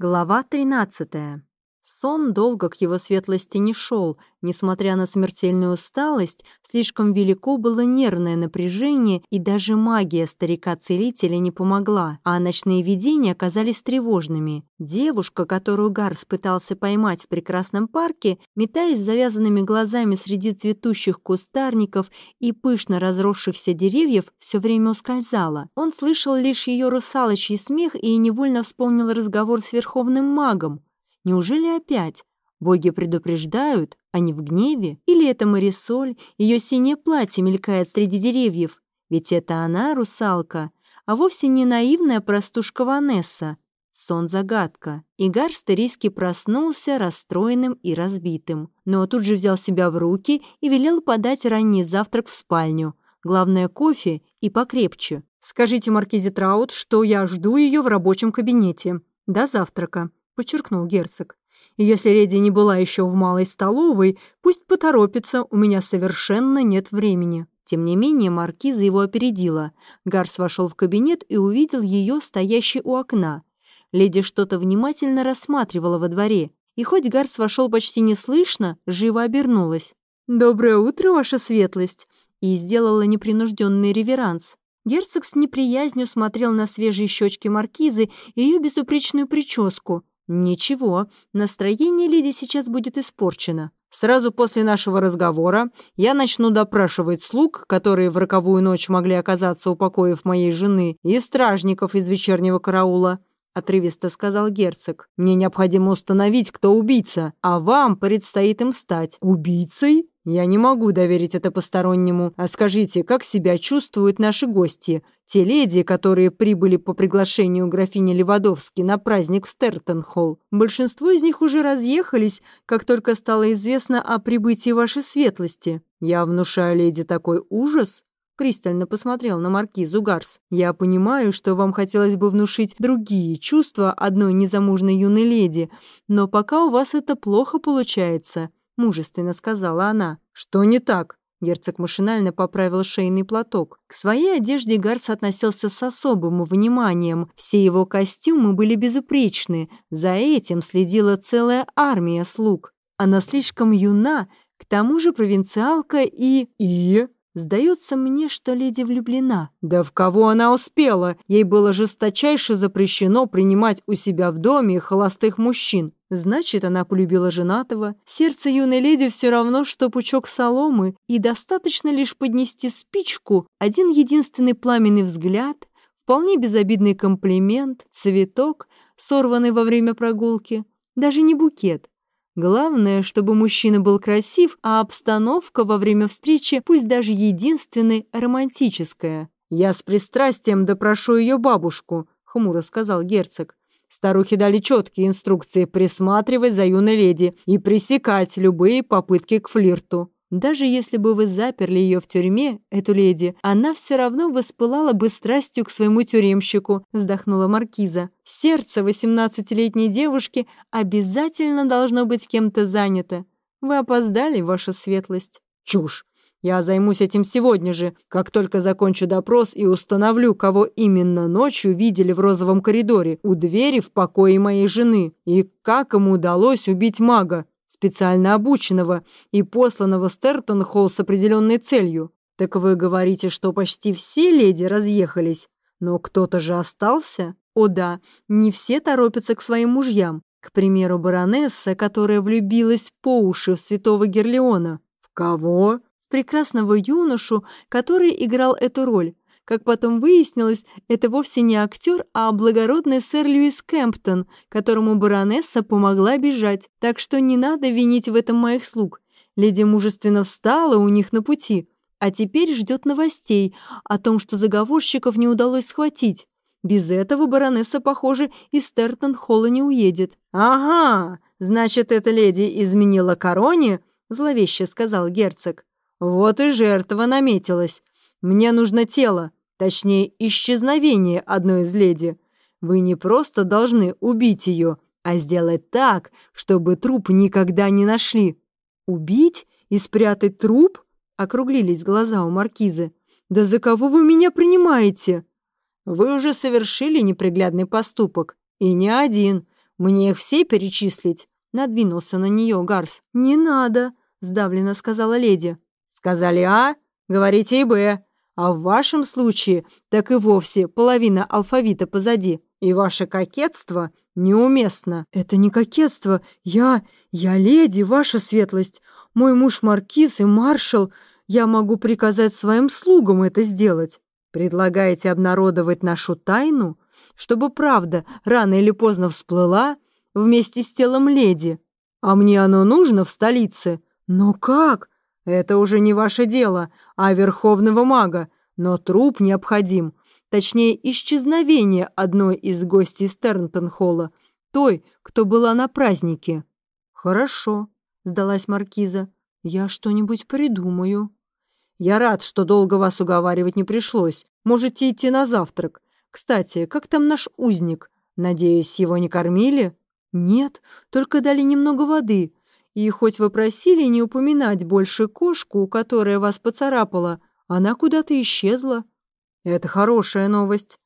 Глава 13. Сон долго к его светлости не шел. Несмотря на смертельную усталость, слишком велико было нервное напряжение, и даже магия старика-целителя не помогла, а ночные видения оказались тревожными. Девушка, которую Гарс пытался поймать в прекрасном парке, метаясь завязанными глазами среди цветущих кустарников и пышно разросшихся деревьев, все время ускользала. Он слышал лишь ее русалочий смех и невольно вспомнил разговор с верховным магом. Неужели опять? Боги предупреждают, они в гневе? Или это Марисоль, ее синее платье мелькает среди деревьев? Ведь это она, русалка, а вовсе не наивная простушка Ванесса. Сон-загадка. Игар Стерийский проснулся расстроенным и разбитым, но тут же взял себя в руки и велел подать ранний завтрак в спальню. Главное, кофе и покрепче. «Скажите Маркизе Траут, что я жду ее в рабочем кабинете. До завтрака», подчеркнул герцог. И если леди не была еще в малой столовой, пусть поторопится, у меня совершенно нет времени. Тем не менее, маркиза его опередила. Гарс вошел в кабинет и увидел ее, стоящей у окна. Леди что-то внимательно рассматривала во дворе, и хоть Гарс вошел почти неслышно, живо обернулась. «Доброе утро, ваша светлость!» и сделала непринужденный реверанс. Герцог с неприязнью смотрел на свежие щечки маркизы и ее безупречную прическу, «Ничего, настроение леди сейчас будет испорчено. Сразу после нашего разговора я начну допрашивать слуг, которые в роковую ночь могли оказаться у покоев моей жены, и стражников из вечернего караула», — отрывисто сказал герцог. «Мне необходимо установить, кто убийца, а вам предстоит им стать. Убийцей?» «Я не могу доверить это постороннему. А скажите, как себя чувствуют наши гости? Те леди, которые прибыли по приглашению графини Левадовски на праздник в Стертенхолл. Большинство из них уже разъехались, как только стало известно о прибытии вашей светлости. Я внушаю леди такой ужас?» Пристально посмотрел на маркизу Гарс. «Я понимаю, что вам хотелось бы внушить другие чувства одной незамужной юной леди, но пока у вас это плохо получается мужественно сказала она. «Что не так?» Герцог машинально поправил шейный платок. К своей одежде Гарс относился с особым вниманием. Все его костюмы были безупречны. За этим следила целая армия слуг. Она слишком юна, к тому же провинциалка и... И... Сдается мне, что леди влюблена. Да в кого она успела? Ей было жесточайше запрещено принимать у себя в доме холостых мужчин. Значит, она полюбила женатого. Сердце юной леди все равно, что пучок соломы, и достаточно лишь поднести спичку, один единственный пламенный взгляд, вполне безобидный комплимент, цветок, сорванный во время прогулки, даже не букет, Главное, чтобы мужчина был красив, а обстановка во время встречи, пусть даже единственной, романтическая. «Я с пристрастием допрошу ее бабушку», — хмуро сказал герцог. Старухи дали четкие инструкции присматривать за юной леди и пресекать любые попытки к флирту. Даже если бы вы заперли ее в тюрьме, эту леди, она все равно воспылала бы страстью к своему тюремщику, вздохнула маркиза. Сердце восемнадцатилетней девушки обязательно должно быть кем-то занято. Вы опоздали, ваша светлость. Чушь. Я займусь этим сегодня же, как только закончу допрос и установлю, кого именно ночью видели в розовом коридоре у двери в покое моей жены, и как ему удалось убить мага специально обученного и посланного Стертон-Холл с определенной целью. Так вы говорите, что почти все леди разъехались, но кто-то же остался? О да, не все торопятся к своим мужьям. К примеру, баронесса, которая влюбилась по уши в святого Герлеона. В кого? Прекрасного юношу, который играл эту роль. Как потом выяснилось, это вовсе не актер, а благородный сэр Льюис Кемптон, которому баронесса помогла бежать. Так что не надо винить в этом моих слуг. Леди мужественно встала у них на пути, а теперь ждет новостей о том, что заговорщиков не удалось схватить. Без этого баронесса, похоже, из Стертон-Холла не уедет. «Ага, значит, эта леди изменила короне?» — зловеще сказал герцог. «Вот и жертва наметилась. Мне нужно тело. Точнее, исчезновение одной из леди. Вы не просто должны убить ее, а сделать так, чтобы труп никогда не нашли. Убить и спрятать труп? Округлились глаза у маркизы. Да за кого вы меня принимаете? Вы уже совершили неприглядный поступок. И не один. Мне их все перечислить?» Надвинулся на нее Гарс. «Не надо», — сдавленно сказала леди. «Сказали А, говорите и Б. А в вашем случае так и вовсе половина алфавита позади. И ваше кокетство неуместно». «Это не кокетство. Я... я леди, ваша светлость. Мой муж маркиз и маршал. Я могу приказать своим слугам это сделать». «Предлагаете обнародовать нашу тайну, чтобы правда рано или поздно всплыла вместе с телом леди? А мне оно нужно в столице?» «Но как?» «Это уже не ваше дело, а верховного мага, но труп необходим. Точнее, исчезновение одной из гостей Стернтон-холла, той, кто была на празднике». «Хорошо», — сдалась Маркиза. «Я что-нибудь придумаю». «Я рад, что долго вас уговаривать не пришлось. Можете идти на завтрак. Кстати, как там наш узник? Надеюсь, его не кормили?» «Нет, только дали немного воды. И хоть вы просили не упоминать больше кошку, которая вас поцарапала, она куда-то исчезла». «Это хорошая новость».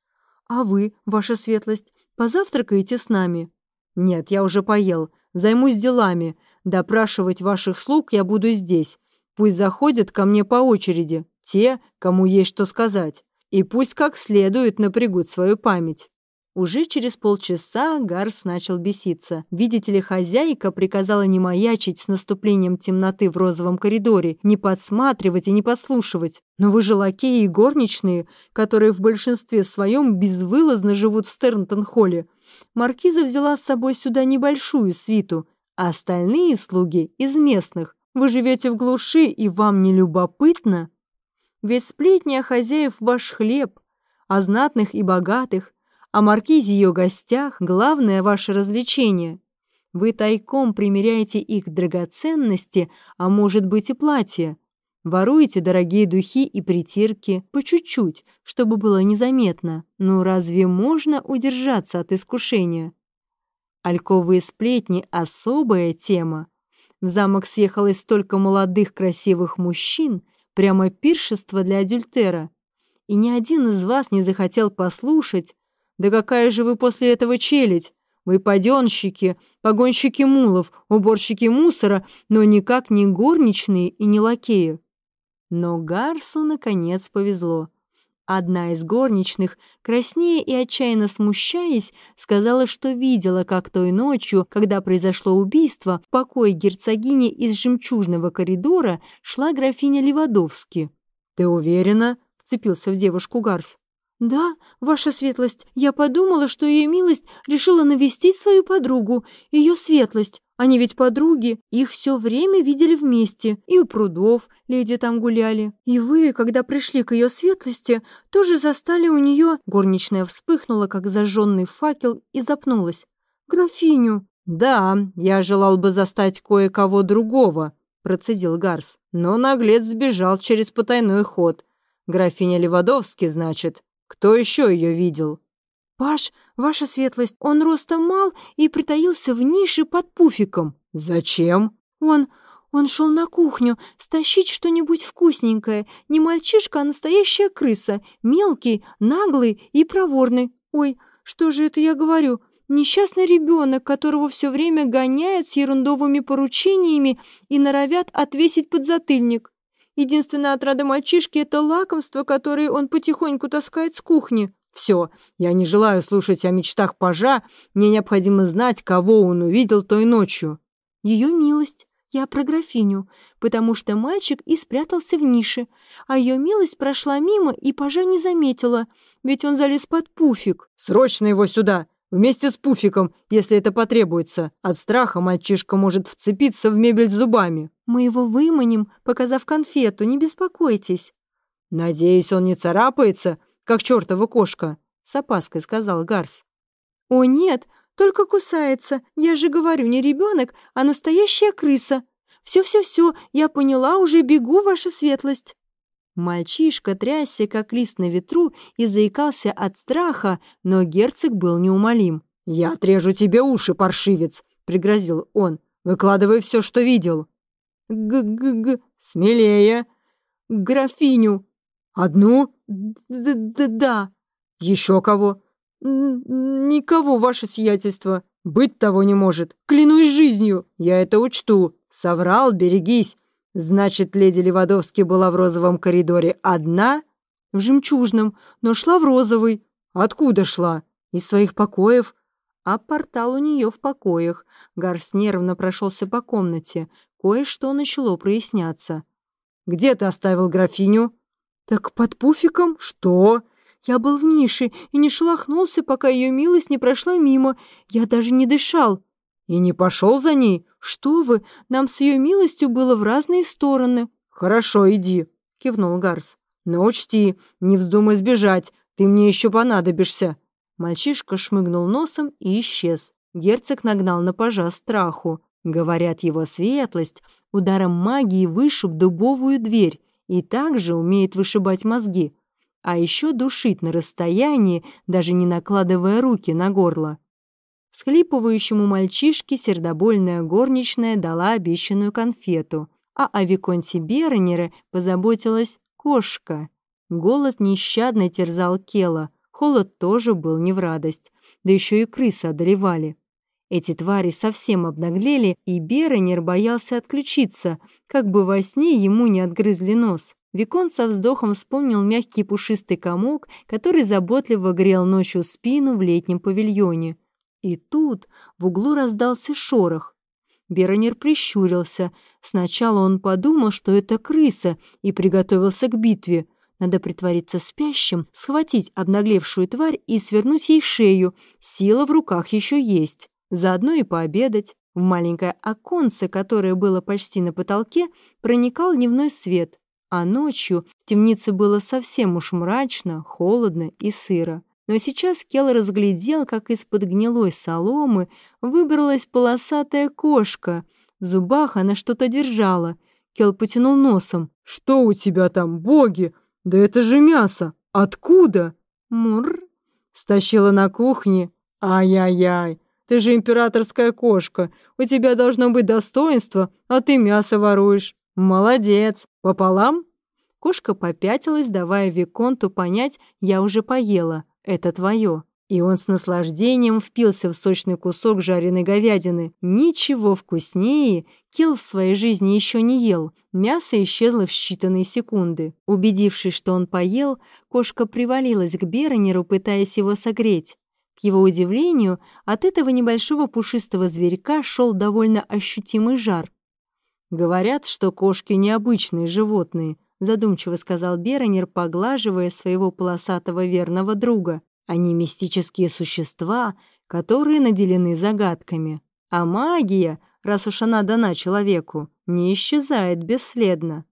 «А вы, ваша светлость, позавтракаете с нами?» «Нет, я уже поел. Займусь делами. Допрашивать ваших слуг я буду здесь. Пусть заходят ко мне по очереди, те, кому есть что сказать, и пусть как следует напрягут свою память. Уже через полчаса Гарс начал беситься. Видите ли, хозяйка приказала не маячить с наступлением темноты в розовом коридоре, не подсматривать и не подслушивать. Но вы же лакеи и горничные, которые в большинстве своем безвылазно живут в Стернтон-холле. Маркиза взяла с собой сюда небольшую свиту, а остальные слуги из местных. Вы живете в глуши, и вам не любопытно? Ведь сплетни о хозяев ваш хлеб, о знатных и богатых, о маркизе ее гостях – главное ваше развлечение. Вы тайком примеряете их драгоценности, а может быть и платья. Воруете дорогие духи и притирки по чуть-чуть, чтобы было незаметно. Но разве можно удержаться от искушения? Альковые сплетни – особая тема. В замок съехалось столько молодых красивых мужчин, прямо пиршество для адюльтера. И ни один из вас не захотел послушать. Да какая же вы после этого челядь? Вы паденщики, погонщики мулов, уборщики мусора, но никак не горничные и не лакеи. Но Гарсу, наконец, повезло. Одна из горничных, краснея и отчаянно смущаясь, сказала, что видела, как той ночью, когда произошло убийство, в покое герцогини из жемчужного коридора шла графиня Левадовски. «Ты уверена?» — вцепился в девушку Гарс. «Да, ваша светлость, я подумала, что ее милость решила навестить свою подругу, ее светлость. Они ведь подруги, их все время видели вместе, и у прудов леди там гуляли. И вы, когда пришли к ее светлости, тоже застали у нее...» Горничная вспыхнула, как зажженный факел, и запнулась. «Графиню». «Да, я желал бы застать кое-кого другого», — процедил Гарс. «Но наглец сбежал через потайной ход. Графиня Левадовски, значит. Кто еще ее видел?» «Паш, ваша светлость, он ростом мал и притаился в нише под пуфиком». «Зачем?» «Он... он шел на кухню стащить что-нибудь вкусненькое. Не мальчишка, а настоящая крыса. Мелкий, наглый и проворный. Ой, что же это я говорю?» Несчастный ребенок, которого все время гоняют с ерундовыми поручениями и норовят отвесить подзатыльник. Единственная отрада мальчишки — это лакомство, которое он потихоньку таскает с кухни. Все, я не желаю слушать о мечтах пажа, мне необходимо знать, кого он увидел той ночью. Ее милость. Я про графиню, потому что мальчик и спрятался в нише, а ее милость прошла мимо и пажа не заметила, ведь он залез под пуфик. Срочно его сюда! Вместе с пуфиком, если это потребуется. От страха мальчишка может вцепиться в мебель зубами. Мы его выманим, показав конфету, не беспокойтесь. Надеюсь, он не царапается, как чертова кошка, с опаской сказал Гарс. О нет, только кусается. Я же говорю, не ребенок, а настоящая крыса. Все-все-все, я поняла, уже бегу, ваша светлость. Мальчишка трясся, как лист на ветру, и заикался от страха, но герцог был неумолим. «Я отрежу тебе уши, паршивец!» — пригрозил он. «Выкладывай все, что видел». «Г-г-г...» «Смелее!» «Графиню!» «Одну?» «Да-да-да!» «Еще кого?» «Никого, ваше сиятельство!» «Быть того не может. Клянусь жизнью. Я это учту. Соврал, берегись. Значит, леди Левадовски была в розовом коридоре одна?» «В жемчужном, но шла в розовый». «Откуда шла?» «Из своих покоев». А портал у нее в покоях. Гарс нервно прошелся по комнате. Кое-что начало проясняться. «Где ты оставил графиню?» «Так под пуфиком? Что?» «Я был в нише и не шелохнулся, пока ее милость не прошла мимо. Я даже не дышал». «И не пошел за ней?» «Что вы, нам с ее милостью было в разные стороны». «Хорошо, иди», — кивнул Гарс. «Но учти, не вздумай сбежать, ты мне еще понадобишься». Мальчишка шмыгнул носом и исчез. Герцог нагнал на пажа страху. Говорят, его светлость ударом магии вышиб дубовую дверь и также умеет вышибать мозги, а еще душить на расстоянии, даже не накладывая руки на горло. Схлипывающему мальчишке сердобольная горничная дала обещанную конфету, а о Виконте Бернере позаботилась кошка. Голод нещадно терзал Кела, холод тоже был не в радость, да еще и крысы одолевали. Эти твари совсем обнаглели, и Беронер боялся отключиться, как бы во сне ему не отгрызли нос. Викон со вздохом вспомнил мягкий пушистый комок, который заботливо грел ночью спину в летнем павильоне. И тут в углу раздался шорох. Беронер прищурился. Сначала он подумал, что это крыса, и приготовился к битве. Надо притвориться спящим, схватить обнаглевшую тварь и свернуть ей шею. Сила в руках еще есть заодно и пообедать. В маленькое оконце, которое было почти на потолке, проникал дневной свет, а ночью в темнице было совсем уж мрачно, холодно и сыро. Но сейчас Кел разглядел, как из-под гнилой соломы выбралась полосатая кошка. В зубах она что-то держала. Кел потянул носом. «Что у тебя там, боги? Да это же мясо! Откуда?» «Мур!» Стащила на кухне. «Ай-яй-яй! Ты же императорская кошка. У тебя должно быть достоинство, а ты мясо воруешь. Молодец. Пополам?» Кошка попятилась, давая Виконту понять, я уже поела, это твое. И он с наслаждением впился в сочный кусок жареной говядины. Ничего вкуснее Килл в своей жизни еще не ел. Мясо исчезло в считанные секунды. Убедившись, что он поел, кошка привалилась к Беронеру, пытаясь его согреть его удивлению, от этого небольшого пушистого зверька шел довольно ощутимый жар. «Говорят, что кошки необычные животные», задумчиво сказал Беронер, поглаживая своего полосатого верного друга. «Они мистические существа, которые наделены загадками. А магия, раз уж она дана человеку, не исчезает бесследно.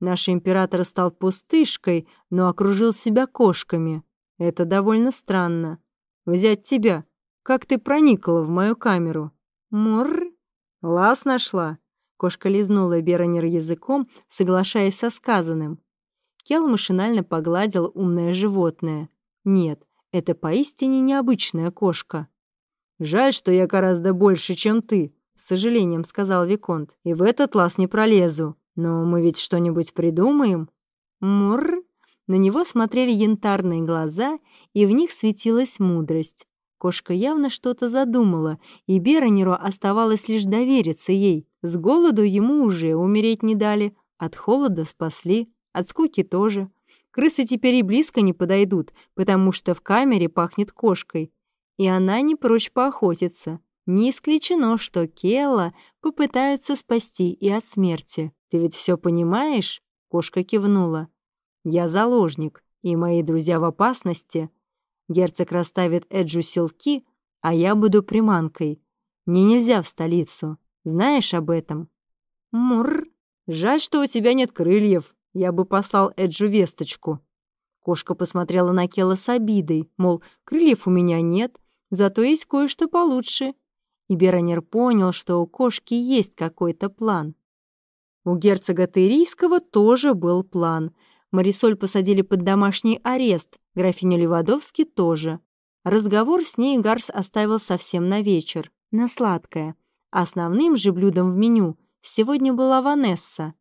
Наш император стал пустышкой, но окружил себя кошками. Это довольно странно. Взять тебя. Как ты проникла в мою камеру? Мур? Лаз нашла. Кошка лизнула Беронер языком, соглашаясь со сказанным. Кел машинально погладил умное животное. Нет, это поистине необычная кошка. «Жаль, что я гораздо больше, чем ты», — с сожалением сказал Виконт. «И в этот лаз не пролезу. Но мы ведь что-нибудь придумаем?» «Мур?» На него смотрели янтарные глаза, и в них светилась мудрость. Кошка явно что-то задумала, и Беронеру оставалось лишь довериться ей. С голоду ему уже умереть не дали, от холода спасли, от скуки тоже. Крысы теперь и близко не подойдут, потому что в камере пахнет кошкой. И она не прочь поохотиться. Не исключено, что Келла попытаются спасти и от смерти. Ты ведь все понимаешь?» Кошка кивнула. Я заложник, и мои друзья в опасности. Герцог расставит Эджу селки, а я буду приманкой. Мне нельзя в столицу. Знаешь об этом? Мур. Жаль, что у тебя нет крыльев. Я бы послал Эджу весточку. Кошка посмотрела на Кела с обидой, мол, крыльев у меня нет, зато есть кое-что получше. И Беронер понял, что у кошки есть какой-то план. У герцога Тырийского тоже был план — Марисоль посадили под домашний арест, графиню Левадовски тоже. Разговор с ней Гарс оставил совсем на вечер, на сладкое. Основным же блюдом в меню сегодня была Ванесса.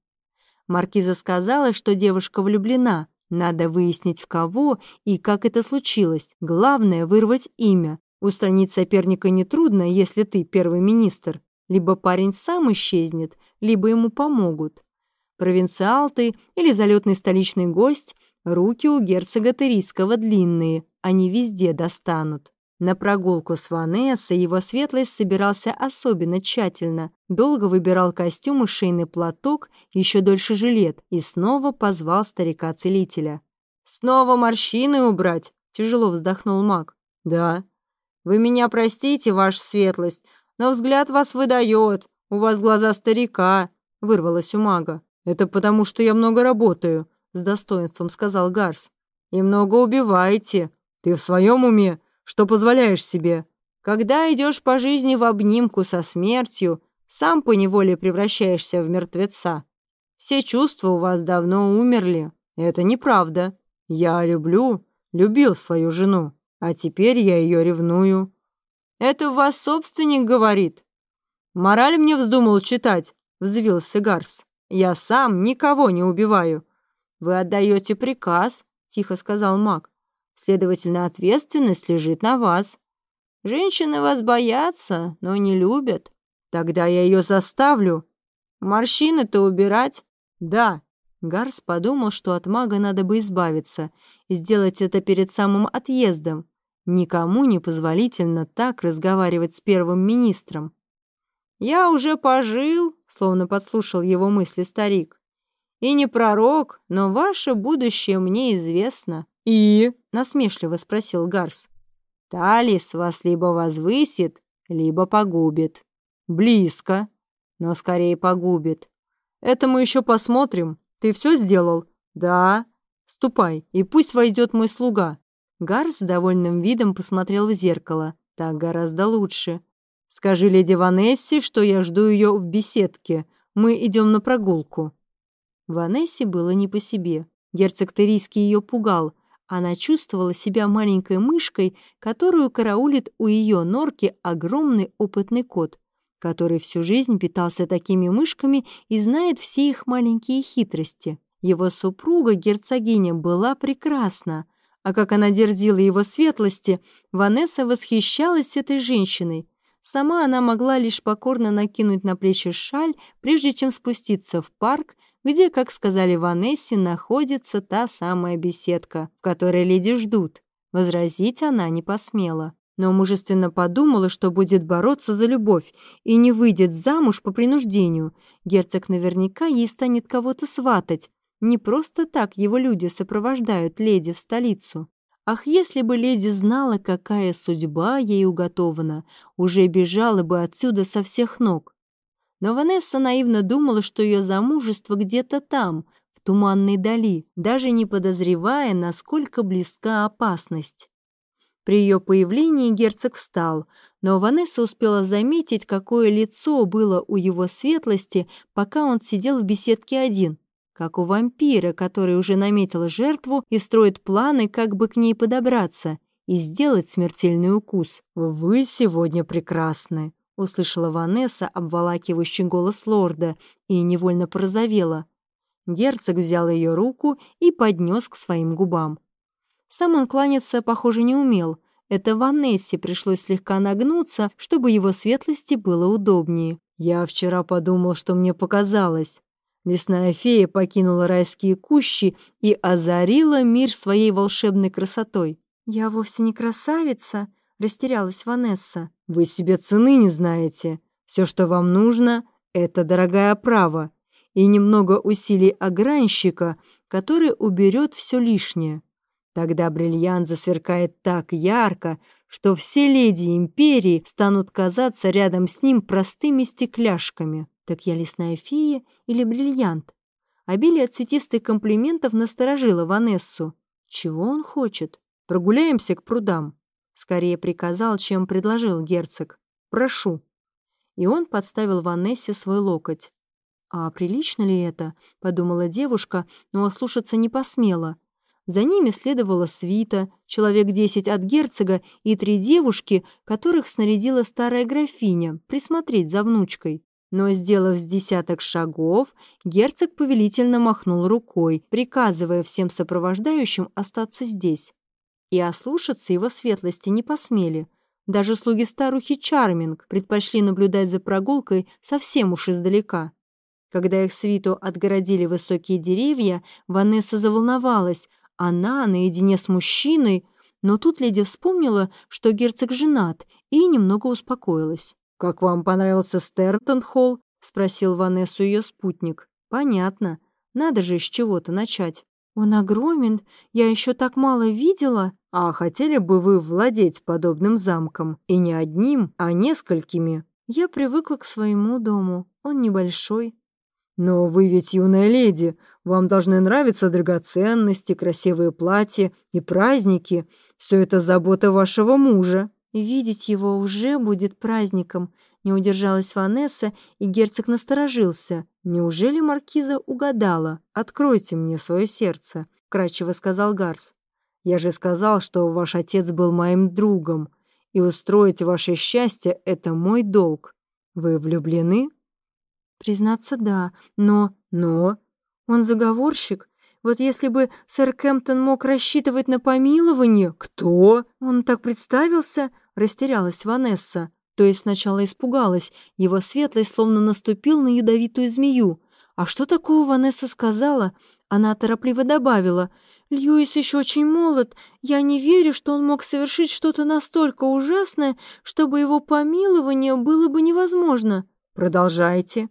Маркиза сказала, что девушка влюблена, надо выяснить в кого и как это случилось. Главное — вырвать имя. Устранить соперника нетрудно, если ты первый министр. Либо парень сам исчезнет, либо ему помогут. Провинциал ты или залетный столичный гость, руки у герцога Терийского длинные, они везде достанут. На прогулку с Ванессой его светлость собирался особенно тщательно, долго выбирал костюм и шейный платок, еще дольше жилет, и снова позвал старика-целителя. «Снова морщины убрать?» — тяжело вздохнул маг. «Да». «Вы меня простите, ваша светлость, но взгляд вас выдает. У вас глаза старика», — вырвалось у мага. «Это потому, что я много работаю», — с достоинством сказал Гарс. «И много убиваете. Ты в своем уме? Что позволяешь себе? Когда идешь по жизни в обнимку со смертью, сам поневоле превращаешься в мертвеца. Все чувства у вас давно умерли. Это неправда. Я люблю, любил свою жену, а теперь я ее ревную. Это вас собственник говорит. Мораль мне вздумал читать, взвился Гарс. Я сам никого не убиваю. Вы отдаете приказ, тихо сказал маг. Следовательно, ответственность лежит на вас. Женщины вас боятся, но не любят. Тогда я ее заставлю. Морщины-то убирать? Да. Гарс подумал, что от мага надо бы избавиться и сделать это перед самым отъездом. Никому не позволительно так разговаривать с первым министром. «Я уже пожил», — словно подслушал его мысли старик. «И не пророк, но ваше будущее мне известно». «И?» — насмешливо спросил Гарс. «Талис вас либо возвысит, либо погубит». «Близко, но скорее погубит. Это мы еще посмотрим. Ты все сделал?» «Да». «Ступай, и пусть войдет мой слуга». Гарс с довольным видом посмотрел в зеркало. Так гораздо лучше. «Скажи леди Ванессе, что я жду ее в беседке. Мы идем на прогулку». Ванессе было не по себе. Герцог Терийский ее пугал. Она чувствовала себя маленькой мышкой, которую караулит у ее норки огромный опытный кот, который всю жизнь питался такими мышками и знает все их маленькие хитрости. Его супруга, герцогиня, была прекрасна, а как она дерзила его светлости, Ванесса восхищалась этой женщиной. Сама она могла лишь покорно накинуть на плечи шаль, прежде чем спуститься в парк, где, как сказали Ванессе, находится та самая беседка, в которой леди ждут. Возразить она не посмела, но мужественно подумала, что будет бороться за любовь и не выйдет замуж по принуждению. Герцог наверняка ей станет кого-то сватать. Не просто так его люди сопровождают леди в столицу. Ах, если бы леди знала, какая судьба ей уготована, уже бежала бы отсюда со всех ног. Но Ванесса наивно думала, что ее замужество где-то там, в туманной дали, даже не подозревая, насколько близка опасность. При ее появлении герцог встал, но Ванесса успела заметить, какое лицо было у его светлости, пока он сидел в беседке один, как у вампира, который уже наметил жертву и строит планы, как бы к ней подобраться и сделать смертельный укус. «Вы сегодня прекрасны», услышала Ванесса обволакивающий голос лорда и невольно порозовела. Герцог взял ее руку и поднес к своим губам. Сам он кланяться, похоже, не умел. Это Ванессе пришлось слегка нагнуться, чтобы его светлости было удобнее. «Я вчера подумал, что мне показалось». Лесная фея покинула райские кущи и озарила мир своей волшебной красотой. «Я вовсе не красавица», — растерялась Ванесса. «Вы себе цены не знаете. Все, что вам нужно, — это дорогая оправа и немного усилий огранщика, который уберет все лишнее. Тогда бриллиант засверкает так ярко, что все леди империи станут казаться рядом с ним простыми стекляшками. Так я лесная фея или бриллиант? Обилие цветистых комплиментов насторожило Ванессу. Чего он хочет? Прогуляемся к прудам. Скорее приказал, чем предложил герцог. «Прошу». И он подставил Ванессе свой локоть. «А прилично ли это?» — подумала девушка, но ослушаться не посмела. За ними следовала свита, человек десять от герцога и три девушки, которых снарядила старая графиня, присмотреть за внучкой. Но, сделав с десяток шагов, герцог повелительно махнул рукой, приказывая всем сопровождающим остаться здесь и ослушаться его светлости не посмели. Даже слуги старухи Чарминг предпочли наблюдать за прогулкой совсем уж издалека. Когда их свиту отгородили высокие деревья, Ванесса заволновалась. Она наедине с мужчиной, но тут леди вспомнила, что герцог женат, и немного успокоилась. «Как вам понравился Стертон-Холл?» — спросил Ванессу ее спутник. «Понятно. Надо же с чего-то начать». «Он огромен, я еще так мало видела». «А хотели бы вы владеть подобным замком? И не одним, а несколькими?» «Я привыкла к своему дому. Он небольшой». «Но вы ведь юная леди. Вам должны нравиться драгоценности, красивые платья и праздники. Все это забота вашего мужа». «Видеть его уже будет праздником», — не удержалась Ванесса, и герцог насторожился. «Неужели маркиза угадала? Откройте мне свое сердце», — кратчево сказал Гарс. Я же сказал, что ваш отец был моим другом, и устроить ваше счастье — это мой долг. Вы влюблены?» «Признаться, да, но...» «Но...» «Он заговорщик. Вот если бы сэр Кемптон мог рассчитывать на помилование...» «Кто?» «Он так представился...» — растерялась Ванесса. То есть сначала испугалась, его светлость словно наступил на ядовитую змею. А что такого Ванесса сказала? Она торопливо добавила — Льюис еще очень молод. Я не верю, что он мог совершить что-то настолько ужасное, чтобы его помилование было бы невозможно. Продолжайте.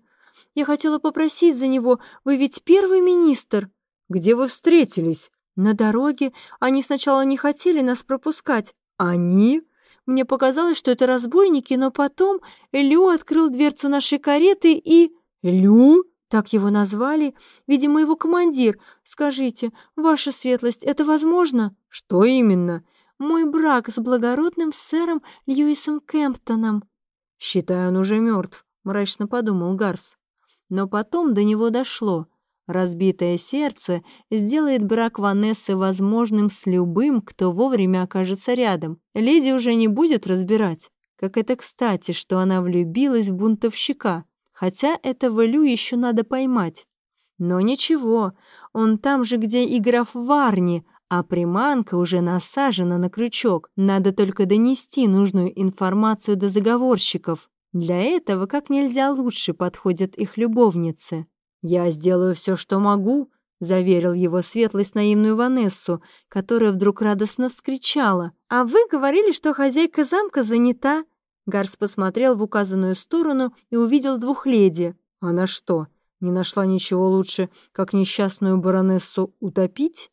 Я хотела попросить за него. Вы ведь первый министр. Где вы встретились? На дороге. Они сначала не хотели нас пропускать. Они? Мне показалось, что это разбойники, но потом Лю открыл дверцу нашей кареты и... Лю? Так его назвали. Видимо, его командир. Скажите, ваша светлость, это возможно? Что именно? Мой брак с благородным сэром Льюисом Кемптоном. Считаю, он уже мертв, мрачно подумал Гарс. Но потом до него дошло. Разбитое сердце сделает брак Ванессы возможным с любым, кто вовремя окажется рядом. Леди уже не будет разбирать. Как это кстати, что она влюбилась в бунтовщика хотя этого Лю еще надо поймать. Но ничего, он там же, где и граф Варни, а приманка уже насажена на крючок. Надо только донести нужную информацию до заговорщиков. Для этого как нельзя лучше подходят их любовницы. «Я сделаю все, что могу», — заверил его светлость наивную Ванессу, которая вдруг радостно вскричала. «А вы говорили, что хозяйка замка занята?» Гарс посмотрел в указанную сторону и увидел двух леди. Она что, не нашла ничего лучше, как несчастную баронессу утопить?